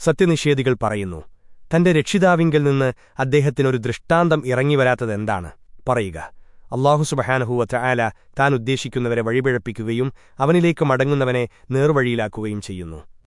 സത്യനിഷേധികൾ പറയുന്നു. തന്റെ രക്ഷിതാവിങ്കിൽ നിന്ന് അദ്ദേഹത്തിനൊരു ദൃഷ്ടാന്തം ഇറങ്ങിവരാത്തതെന്താണ്? പറയുക. അള്ളാഹു സുബഹാനഹൂവറ്റ ആല താൻ ഉദ്ദേശിക്കുന്നവരെ വഴിപിഴപ്പിക്കുകയും അവനിലേക്ക് മടങ്ങുന്നവനെ നേർവഴിയിലാക്കുകയും ചെയ്യുന്നു.